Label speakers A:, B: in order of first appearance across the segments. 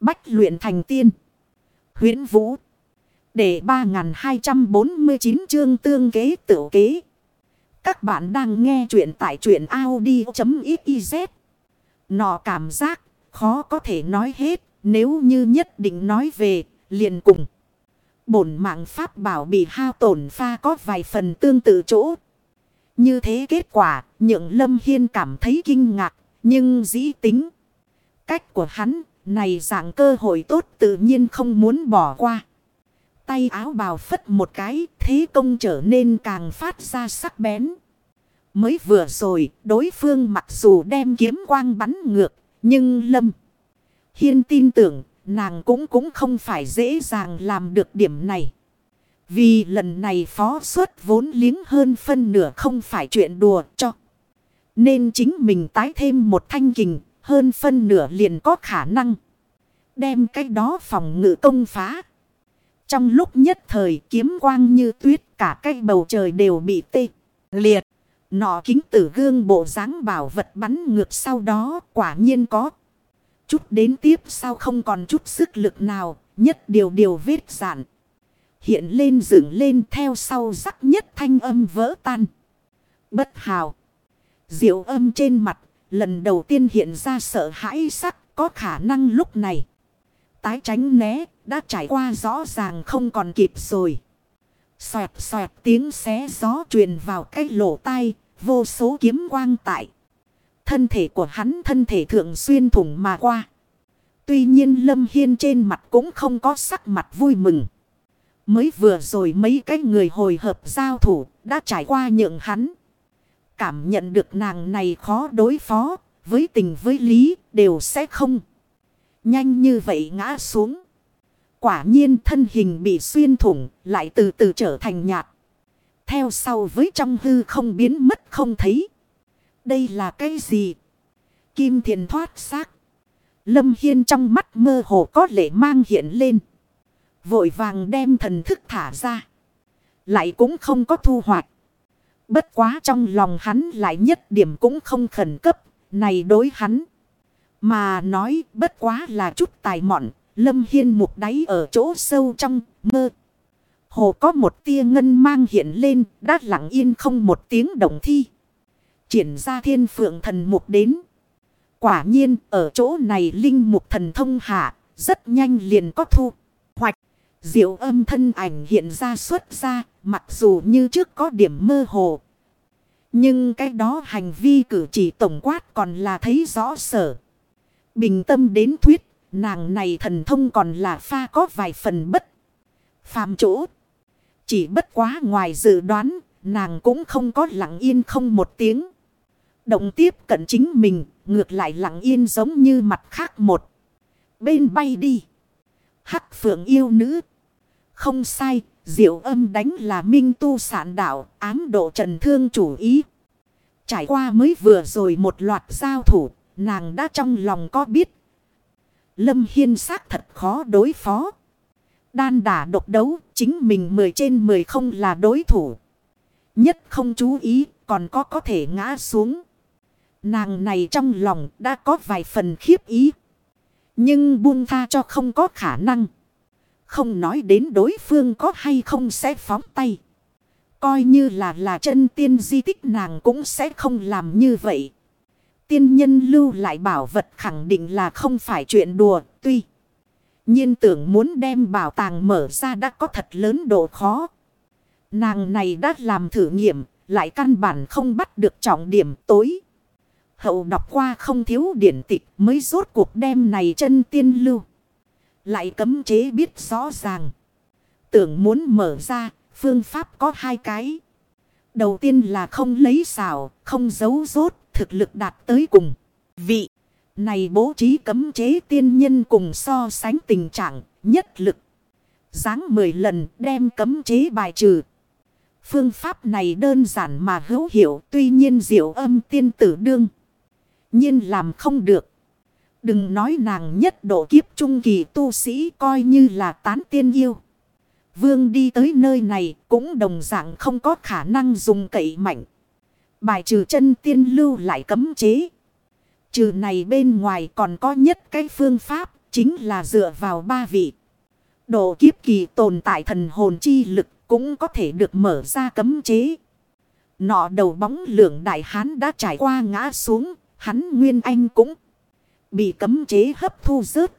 A: Bách luyện thành tiên. huyễn Vũ. Để 3249 chương tương kế tự kế. Các bạn đang nghe truyện tại truyện Audi.xyz. Nọ cảm giác, khó có thể nói hết. Nếu như nhất định nói về, liền cùng. Bổn mạng pháp bảo bị hao tổn pha có vài phần tương tự chỗ. Như thế kết quả, nhượng Lâm Hiên cảm thấy kinh ngạc. Nhưng dĩ tính. Cách của hắn này dạng cơ hội tốt tự nhiên không muốn bỏ qua. Tay áo bào phất một cái, thế công trở nên càng phát ra sắc bén. Mới vừa rồi, đối phương mặc dù đem kiếm quang bắn ngược, nhưng Lâm Hiên tin tưởng, nàng cũng cũng không phải dễ dàng làm được điểm này. Vì lần này phó suất vốn liếng hơn phân nửa không phải chuyện đùa cho. Nên chính mình tái thêm một thanh kình, hơn phân nửa liền có khả năng. Đem cái đó phòng ngự công phá. Trong lúc nhất thời kiếm quang như tuyết, cả cái bầu trời đều bị tê. Liệt. Nọ kính tử gương bộ dáng bảo vật bắn ngược sau đó quả nhiên có. Chút đến tiếp sau không còn chút sức lực nào. Nhất điều điều vết giản. Hiện lên dựng lên theo sau rắc nhất thanh âm vỡ tan. Bất hào. Diệu âm trên mặt lần đầu tiên hiện ra sợ hãi sắc có khả năng lúc này. Tái tránh né đã trải qua rõ ràng không còn kịp rồi. Xoẹt xoẹt tiếng xé gió truyền vào cái lỗ tai, vô số kiếm quang tại. Thân thể của hắn thân thể thượng xuyên thủng mà qua. Tuy nhiên Lâm Hiên trên mặt cũng không có sắc mặt vui mừng. Mới vừa rồi mấy cái người hồi hợp giao thủ đã trải qua nhượng hắn. Cảm nhận được nàng này khó đối phó, với tình với lý đều sẽ không. Nhanh như vậy ngã xuống. Quả nhiên thân hình bị xuyên thủng, lại từ từ trở thành nhạt. Theo sau với trong hư không biến mất không thấy. Đây là cái gì? Kim thiền thoát xác. Lâm Hiên trong mắt mơ hồ có lệ mang hiện lên. Vội vàng đem thần thức thả ra. Lại cũng không có thu hoạch. Bất quá trong lòng hắn lại nhất điểm cũng không khẩn cấp. Này đối hắn. Mà nói bất quá là chút tài mọn. Lâm Hiên mục đáy ở chỗ sâu trong mơ. Hồ có một tia ngân mang hiện lên. Đã lặng yên không một tiếng đồng thi. Triển ra thiên phượng thần mục đến. Quả nhiên, ở chỗ này linh mục thần thông hạ. Rất nhanh liền có thu. Hoạch. Diệu âm thân ảnh hiện ra xuất ra. Mặc dù như trước có điểm mơ hồ. Nhưng cái đó hành vi cử chỉ tổng quát còn là thấy rõ sở. Bình tâm đến thuyết, nàng này thần thông còn là pha có vài phần bất. Phàm chỗ. Chỉ bất quá ngoài dự đoán, nàng cũng không có lặng yên không một tiếng. Động tiếp cận chính mình, ngược lại lặng yên giống như mặt khác một. Bên bay đi. Hắc phượng yêu nữ. Không sai, diệu âm đánh là minh tu sản đạo, ám độ trần thương chủ ý. Trải qua mới vừa rồi một loạt giao thủ, nàng đã trong lòng có biết. Lâm Hiên xác thật khó đối phó. Đan đả độc đấu, chính mình 10 trên 10 không là đối thủ. Nhất không chú ý, còn có có thể ngã xuống. Nàng này trong lòng đã có vài phần khiếp ý. Nhưng buông tha cho không có khả năng. Không nói đến đối phương có hay không sẽ phóng tay. Coi như là là chân tiên di tích nàng cũng sẽ không làm như vậy. Tiên nhân lưu lại bảo vật khẳng định là không phải chuyện đùa. Tuy nhiên tưởng muốn đem bảo tàng mở ra đã có thật lớn độ khó. Nàng này đã làm thử nghiệm, lại căn bản không bắt được trọng điểm tối. Hậu đọc qua không thiếu điển tịch mới rốt cuộc đem này chân tiên lưu. Lại cấm chế biết rõ ràng. Tưởng muốn mở ra, phương pháp có hai cái. Đầu tiên là không lấy xảo, không giấu rốt, thực lực đạt tới cùng. Vị, này bố trí cấm chế tiên nhân cùng so sánh tình trạng, nhất lực. Giáng 10 lần đem cấm chế bài trừ. Phương pháp này đơn giản mà hữu hiệu, tuy nhiên diệu âm tiên tử đương nhiên làm không được. Đừng nói nàng nhất độ kiếp trung kỳ tu sĩ coi như là tán tiên yêu. Vương đi tới nơi này cũng đồng dạng không có khả năng dùng cậy mạnh. Bài trừ chân tiên lưu lại cấm chế. Trừ này bên ngoài còn có nhất cái phương pháp chính là dựa vào ba vị. Độ kiếp kỳ tồn tại thần hồn chi lực cũng có thể được mở ra cấm chế. Nọ đầu bóng lượng đại hán đã trải qua ngã xuống, hắn Nguyên Anh cũng bị cấm chế hấp thu rớt.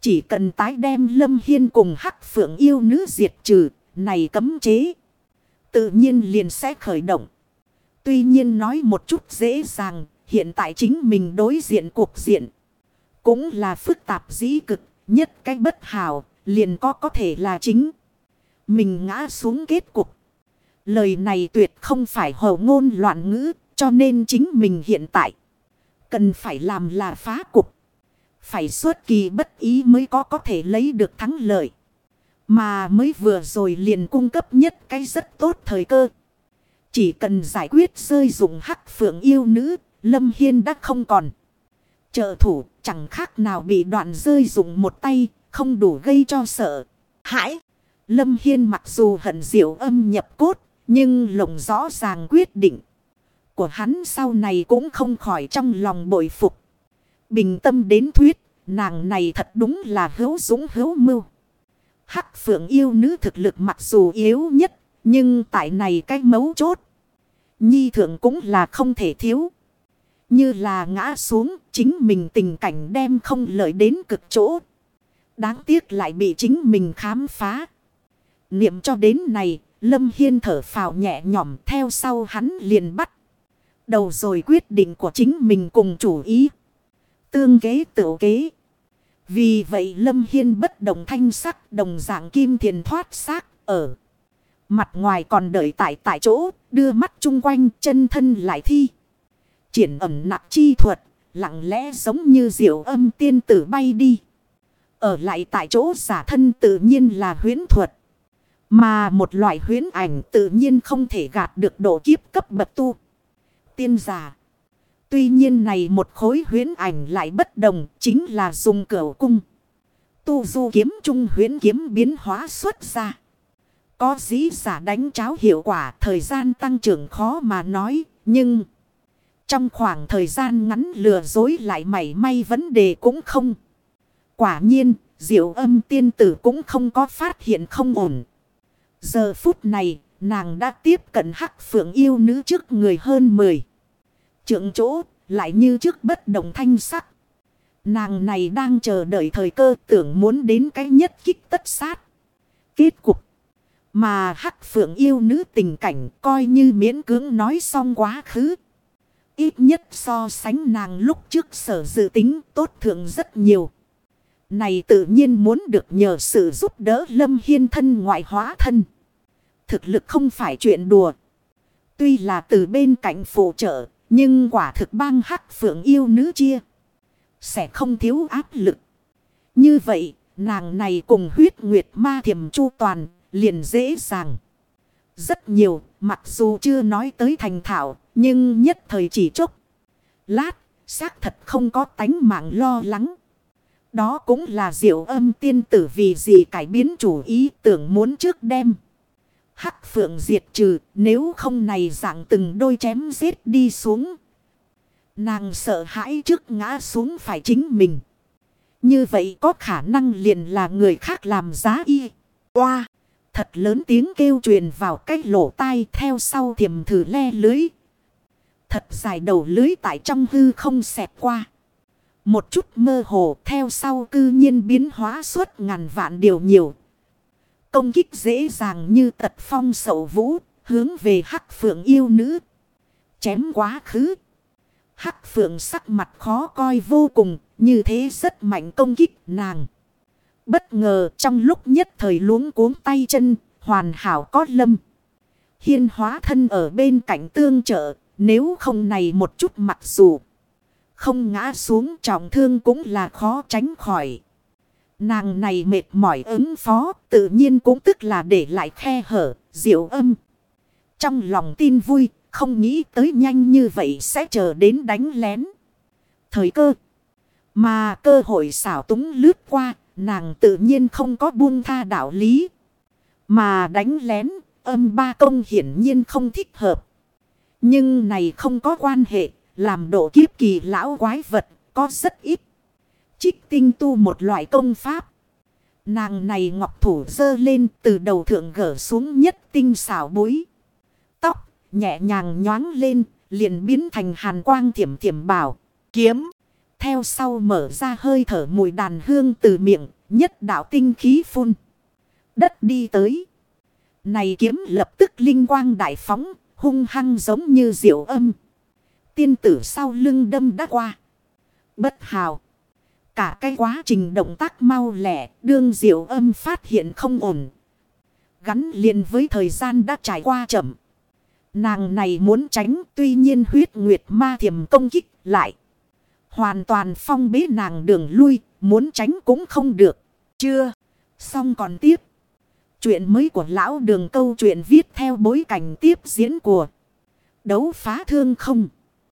A: Chỉ cần tái đem Lâm Hiên cùng hắc phượng yêu nữ diệt trừ, này cấm chế. Tự nhiên liền sẽ khởi động. Tuy nhiên nói một chút dễ dàng, hiện tại chính mình đối diện cuộc diện. Cũng là phức tạp dĩ cực, nhất cái bất hảo, liền có có thể là chính. Mình ngã xuống kết cục. Lời này tuyệt không phải hồ ngôn loạn ngữ, cho nên chính mình hiện tại. Cần phải làm là phá cục. Phải suốt kỳ bất ý mới có có thể lấy được thắng lợi. Mà mới vừa rồi liền cung cấp nhất cái rất tốt thời cơ. Chỉ cần giải quyết rơi dụng hắc phượng yêu nữ, Lâm Hiên đã không còn. Trợ thủ chẳng khác nào bị đoạn rơi dụng một tay, không đủ gây cho sợ. Hãi! Lâm Hiên mặc dù hận diệu âm nhập cốt, nhưng lồng rõ ràng quyết định. Của hắn sau này cũng không khỏi trong lòng bội phục. Bình tâm đến thuyết, nàng này thật đúng là hữu dũng hữu mưu. Hắc phượng yêu nữ thực lực mặc dù yếu nhất, nhưng tại này cái mấu chốt. Nhi thượng cũng là không thể thiếu. Như là ngã xuống, chính mình tình cảnh đem không lợi đến cực chỗ. Đáng tiếc lại bị chính mình khám phá. Niệm cho đến này, Lâm Hiên thở phào nhẹ nhõm theo sau hắn liền bắt. Đầu rồi quyết định của chính mình cùng chủ ý. Tương kế tự kế. Vì vậy Lâm Hiên bất đồng thanh sắc đồng dạng kim thiền thoát xác ở. Mặt ngoài còn đợi tại tại chỗ, đưa mắt chung quanh chân thân lại thi. Triển ẩm nặng chi thuật, lặng lẽ giống như diệu âm tiên tử bay đi. Ở lại tại chỗ giả thân tự nhiên là huyến thuật. Mà một loại huyến ảnh tự nhiên không thể gạt được độ kiếp cấp bậc tu. Tiên giả. Tuy nhiên này một khối huyến ảnh lại bất đồng chính là dùng cửa cung. Tu du kiếm trung huyến kiếm biến hóa xuất ra. Có dĩ giả đánh cháo hiệu quả thời gian tăng trưởng khó mà nói nhưng... Trong khoảng thời gian ngắn lừa dối lại mảy may vấn đề cũng không. Quả nhiên, diệu âm tiên tử cũng không có phát hiện không ổn. Giờ phút này, nàng đã tiếp cận hắc phượng yêu nữ trước người hơn 10. Trượng chỗ, lại như trước bất động thanh sắc. Nàng này đang chờ đợi thời cơ tưởng muốn đến cái nhất kích tất sát. Kết cục. Mà hắc phượng yêu nữ tình cảnh coi như miễn cưỡng nói xong quá khứ. Ít nhất so sánh nàng lúc trước sở dự tính tốt thượng rất nhiều. Này tự nhiên muốn được nhờ sự giúp đỡ lâm hiên thân ngoại hóa thân. Thực lực không phải chuyện đùa. Tuy là từ bên cạnh phụ trợ, nhưng quả thực bang hắc phượng yêu nữ chia. Sẽ không thiếu áp lực. Như vậy, nàng này cùng huyết nguyệt ma thiểm chu toàn, liền dễ dàng. Rất nhiều, mặc dù chưa nói tới thành thảo, nhưng nhất thời chỉ chốc. Lát, xác thật không có tánh mạng lo lắng. Đó cũng là diệu âm tiên tử vì gì cải biến chủ ý tưởng muốn trước đem. Hắc phượng diệt trừ, nếu không này dạng từng đôi chém giết đi xuống. Nàng sợ hãi trước ngã xuống phải chính mình. Như vậy có khả năng liền là người khác làm giá y. Oa! Thật lớn tiếng kêu truyền vào cách lỗ tai theo sau thiềm thử le lưới. Thật dài đầu lưới tại trong hư không xẹp qua. Một chút mơ hồ theo sau cư nhiên biến hóa suốt ngàn vạn điều nhiều. Công kích dễ dàng như tật phong sậu vũ, hướng về hắc phượng yêu nữ. Chém quá khứ. Hắc phượng sắc mặt khó coi vô cùng, như thế rất mạnh công kích nàng. Bất ngờ trong lúc nhất thời luống cuống tay chân, hoàn hảo có lâm. Hiên hóa thân ở bên cạnh tương trợ, nếu không này một chút mặc dù không ngã xuống trọng thương cũng là khó tránh khỏi. Nàng này mệt mỏi ứng phó, tự nhiên cũng tức là để lại khe hở, diệu âm. Trong lòng tin vui, không nghĩ tới nhanh như vậy sẽ chờ đến đánh lén. Thời cơ. Mà cơ hội xảo túng lướt qua, nàng tự nhiên không có buông tha đạo lý. Mà đánh lén, âm ba công hiển nhiên không thích hợp. Nhưng này không có quan hệ, làm độ kiếp kỳ lão quái vật, có rất ít. Trích tinh tu một loại công pháp. Nàng này ngọc thủ dơ lên từ đầu thượng gỡ xuống nhất tinh xảo bối. Tóc nhẹ nhàng nhoáng lên, liền biến thành hàn quang thiểm thiểm bảo. Kiếm. Theo sau mở ra hơi thở mùi đàn hương từ miệng. Nhất đạo tinh khí phun. Đất đi tới. Này kiếm lập tức linh quang đại phóng. Hung hăng giống như diệu âm. Tiên tử sau lưng đâm đã qua. Bất hào. Cả cái quá trình động tác mau lẻ, đương diệu âm phát hiện không ổn. Gắn liền với thời gian đã trải qua chậm. Nàng này muốn tránh tuy nhiên huyết nguyệt ma thiềm công kích lại. Hoàn toàn phong bế nàng đường lui, muốn tránh cũng không được. Chưa, xong còn tiếp. Chuyện mới của lão đường câu chuyện viết theo bối cảnh tiếp diễn của đấu phá thương không.